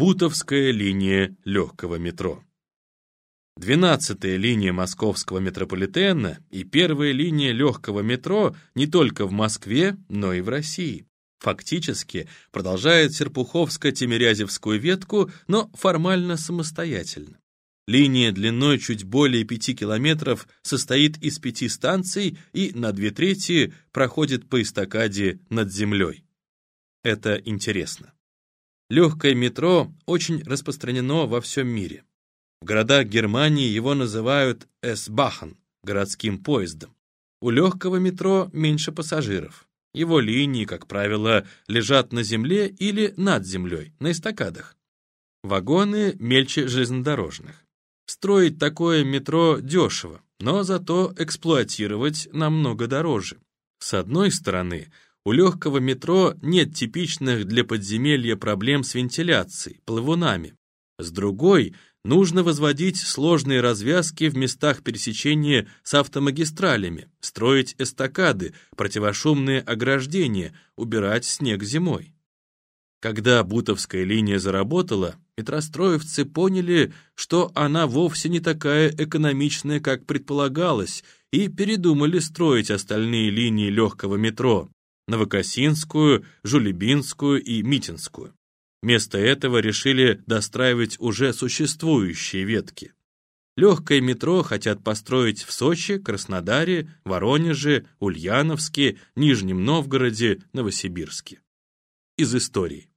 Бутовская линия легкого метро. Двенадцатая линия московского метрополитена и первая линия легкого метро не только в Москве, но и в России. Фактически продолжает Серпуховско-Тимирязевскую ветку, но формально самостоятельно. Линия длиной чуть более 5 километров состоит из пяти станций и на две трети проходит по эстакаде над землей. Это интересно. Легкое метро очень распространено во всем мире. В городах Германии его называют «Эсбахан» — городским поездом. У легкого метро меньше пассажиров. Его линии, как правило, лежат на земле или над землей, на эстакадах. Вагоны мельче железнодорожных. Строить такое метро дешево, но зато эксплуатировать намного дороже. С одной стороны, у легкого метро нет типичных для подземелья проблем с вентиляцией, плавунами. С другой, нужно возводить сложные развязки в местах пересечения с автомагистралями, строить эстакады, противошумные ограждения, убирать снег зимой. Когда Бутовская линия заработала, метростроевцы поняли, что она вовсе не такая экономичная, как предполагалось, и передумали строить остальные линии легкого метро – Новокосинскую, Жулебинскую и Митинскую. Вместо этого решили достраивать уже существующие ветки. Легкое метро хотят построить в Сочи, Краснодаре, Воронеже, Ульяновске, Нижнем Новгороде, Новосибирске. Из истории.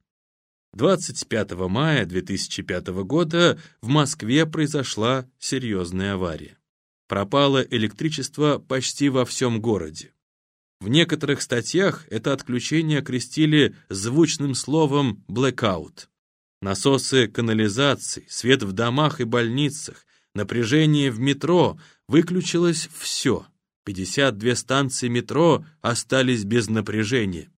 25 мая 2005 года в Москве произошла серьезная авария. Пропало электричество почти во всем городе. В некоторых статьях это отключение окрестили звучным словом «блэкаут». Насосы канализации, свет в домах и больницах, напряжение в метро, выключилось все. 52 станции метро остались без напряжения.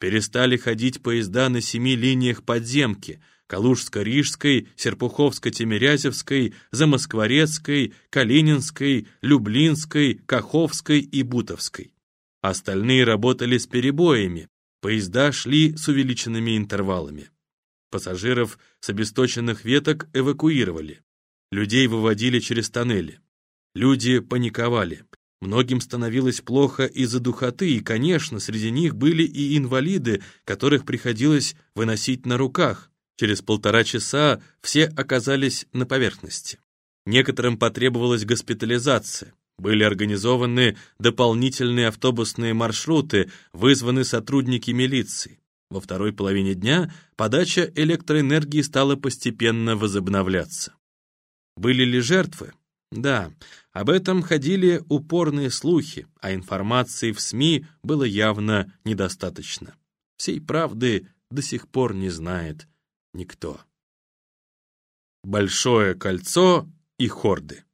Перестали ходить поезда на семи линиях подземки – Калужско-Рижской, Серпуховско-Тимирязевской, Замоскворецкой, Калининской, Люблинской, Каховской и Бутовской. Остальные работали с перебоями, поезда шли с увеличенными интервалами. Пассажиров с обесточенных веток эвакуировали. Людей выводили через тоннели. Люди паниковали. Многим становилось плохо из-за духоты, и, конечно, среди них были и инвалиды, которых приходилось выносить на руках. Через полтора часа все оказались на поверхности. Некоторым потребовалась госпитализация. Были организованы дополнительные автобусные маршруты, вызваны сотрудники милиции. Во второй половине дня подача электроэнергии стала постепенно возобновляться. Были ли жертвы? Да, об этом ходили упорные слухи, а информации в СМИ было явно недостаточно. Всей правды до сих пор не знает никто. Большое кольцо и хорды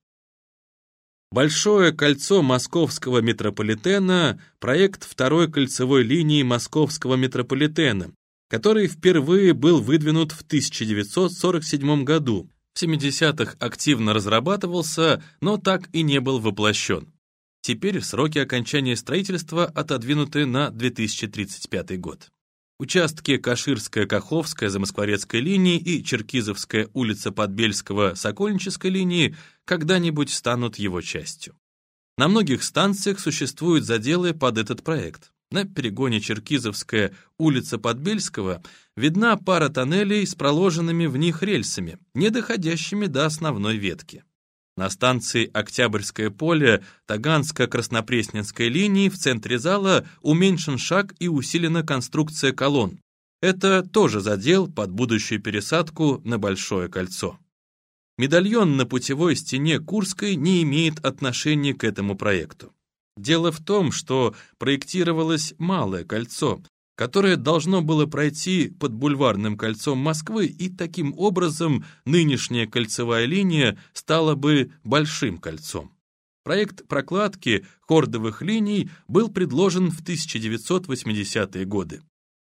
Большое кольцо московского метрополитена – проект второй кольцевой линии московского метрополитена, который впервые был выдвинут в 1947 году. В 70-х активно разрабатывался, но так и не был воплощен. Теперь сроки окончания строительства отодвинуты на 2035 год. Участки Каширская-Каховская замоскворецкой линии и Черкизовская улица Подбельского-Сокольнической линии когда-нибудь станут его частью. На многих станциях существуют заделы под этот проект. На перегоне Черкизовская улица Подбельского видна пара тоннелей с проложенными в них рельсами, не доходящими до основной ветки. На станции Октябрьское поле Таганско-Краснопресненской линии в центре зала уменьшен шаг и усилена конструкция колонн. Это тоже задел под будущую пересадку на Большое кольцо. Медальон на путевой стене Курской не имеет отношения к этому проекту. Дело в том, что проектировалось малое кольцо, которое должно было пройти под бульварным кольцом Москвы, и таким образом нынешняя кольцевая линия стала бы большим кольцом. Проект прокладки хордовых линий был предложен в 1980-е годы.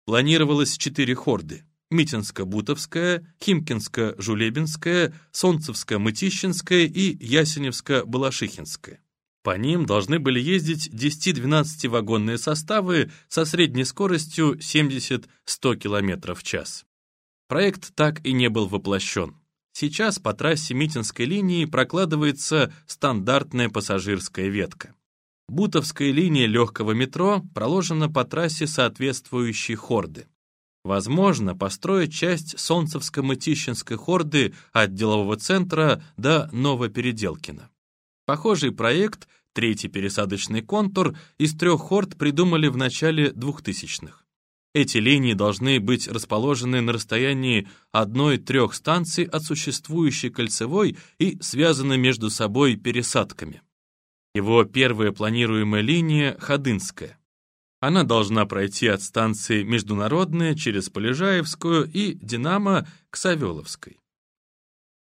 Планировалось четыре хорды – Митинско-Бутовская, Химкинско-Жулебинская, Солнцевско-Мытищинская и Ясеневско-Балашихинская. По ним должны были ездить 10-12 вагонные составы со средней скоростью 70-100 км в час. проект так и не был воплощен. Сейчас по трассе Митинской линии прокладывается стандартная пассажирская ветка. Бутовская линия легкого метро проложена по трассе соответствующей хорды. Возможно, построить часть Солнцевско-Мытищинской хорды от делового центра до Новопеределкина. Похожий проект, третий пересадочный контур, из трех хорд придумали в начале 2000-х. Эти линии должны быть расположены на расстоянии одной-трех станций от существующей кольцевой и связаны между собой пересадками. Его первая планируемая линия — Ходынская. Она должна пройти от станции Международная через Полежаевскую и Динамо к Савеловской.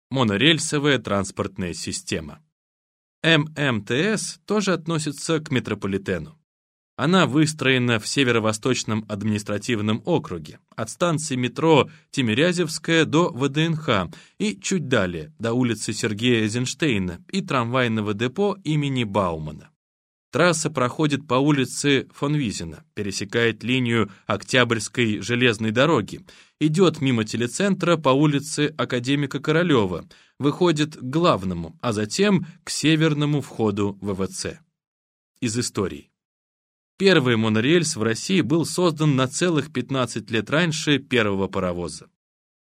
Монорельсовая транспортная система. ММТС тоже относится к метрополитену. Она выстроена в Северо-Восточном административном округе, от станции метро Тимирязевская до ВДНХ и чуть далее, до улицы Сергея Эйзенштейна и трамвайного депо имени Баумана. Трасса проходит по улице фон Визина, пересекает линию Октябрьской железной дороги, идет мимо телецентра по улице Академика Королева, выходит к главному, а затем к северному входу ВВЦ. Из истории. Первый монорельс в России был создан на целых 15 лет раньше первого паровоза.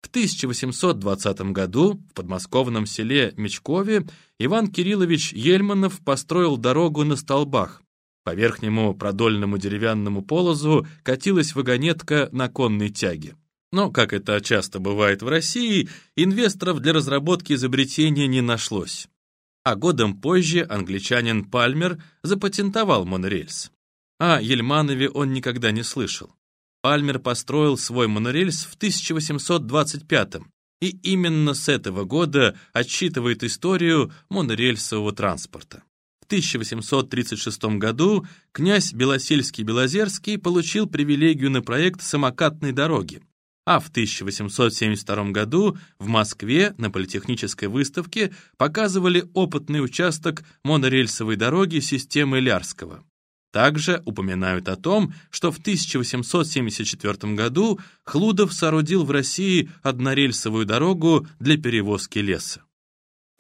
В 1820 году в подмосковном селе Мечкове Иван Кириллович Ельманов построил дорогу на столбах. По верхнему продольному деревянному полозу катилась вагонетка на конной тяге. Но, как это часто бывает в России, инвесторов для разработки изобретения не нашлось. А годом позже англичанин Пальмер запатентовал монорельс. О Ельманове он никогда не слышал. Пальмер построил свой монорельс в 1825 и именно с этого года отсчитывает историю монорельсового транспорта. В 1836 году князь Белосельский-Белозерский получил привилегию на проект самокатной дороги, а в 1872 году в Москве на политехнической выставке показывали опытный участок монорельсовой дороги системы Лярского. Также упоминают о том, что в 1874 году Хлудов соорудил в России однорельсовую дорогу для перевозки леса.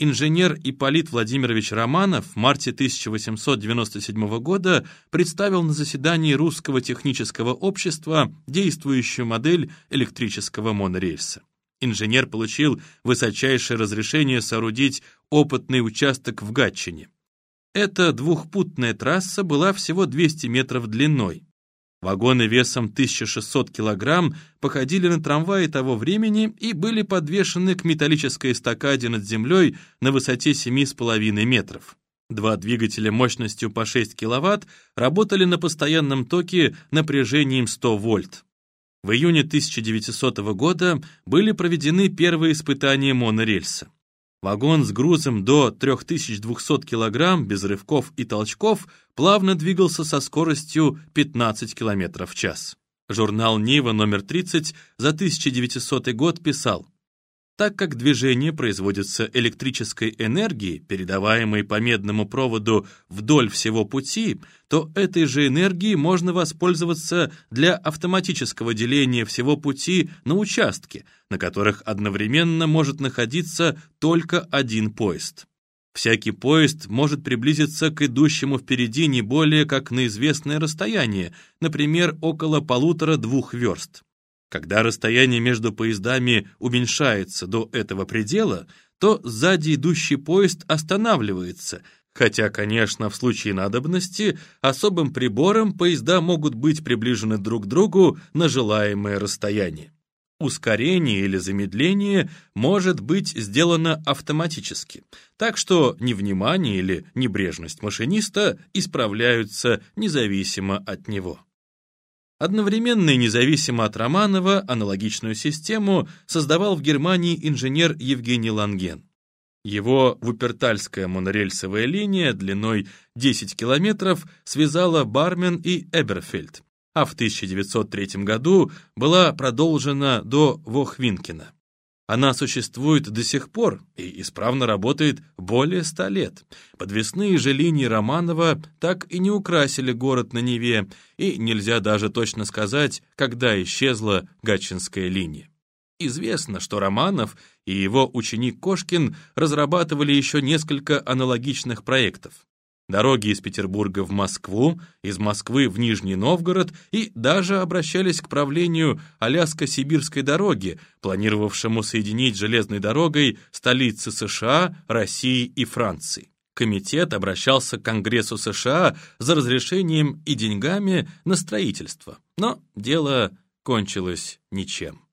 Инженер Ипполит Владимирович Романов в марте 1897 года представил на заседании Русского технического общества действующую модель электрического монорельса. Инженер получил высочайшее разрешение соорудить опытный участок в Гатчине. Эта двухпутная трасса была всего 200 метров длиной. Вагоны весом 1600 килограмм походили на трамваи того времени и были подвешены к металлической эстакаде над землей на высоте 7,5 метров. Два двигателя мощностью по 6 киловатт работали на постоянном токе напряжением 100 вольт. В июне 1900 года были проведены первые испытания монорельса. Вагон с грузом до 3200 кг без рывков и толчков плавно двигался со скоростью 15 км в час. Журнал «Нива» номер 30 за 1900 год писал так как движение производится электрической энергией, передаваемой по медному проводу вдоль всего пути, то этой же энергией можно воспользоваться для автоматического деления всего пути на участки, на которых одновременно может находиться только один поезд. Всякий поезд может приблизиться к идущему впереди не более как на известное расстояние, например, около полутора-двух верст. Когда расстояние между поездами уменьшается до этого предела, то сзади идущий поезд останавливается, хотя, конечно, в случае надобности особым прибором поезда могут быть приближены друг к другу на желаемое расстояние. Ускорение или замедление может быть сделано автоматически, так что невнимание или небрежность машиниста исправляются независимо от него. Одновременно и независимо от Романова аналогичную систему создавал в Германии инженер Евгений Ланген. Его Вупертальская монорельсовая линия длиной 10 километров связала Бармен и Эберфельд, а в 1903 году была продолжена до Вохвинкена. Она существует до сих пор и исправно работает более ста лет. Подвесные же линии Романова так и не украсили город на Неве, и нельзя даже точно сказать, когда исчезла Гатчинская линия. Известно, что Романов и его ученик Кошкин разрабатывали еще несколько аналогичных проектов. Дороги из Петербурга в Москву, из Москвы в Нижний Новгород и даже обращались к правлению Аляско-Сибирской дороги, планировавшему соединить железной дорогой столицы США, России и Франции. Комитет обращался к Конгрессу США за разрешением и деньгами на строительство, но дело кончилось ничем.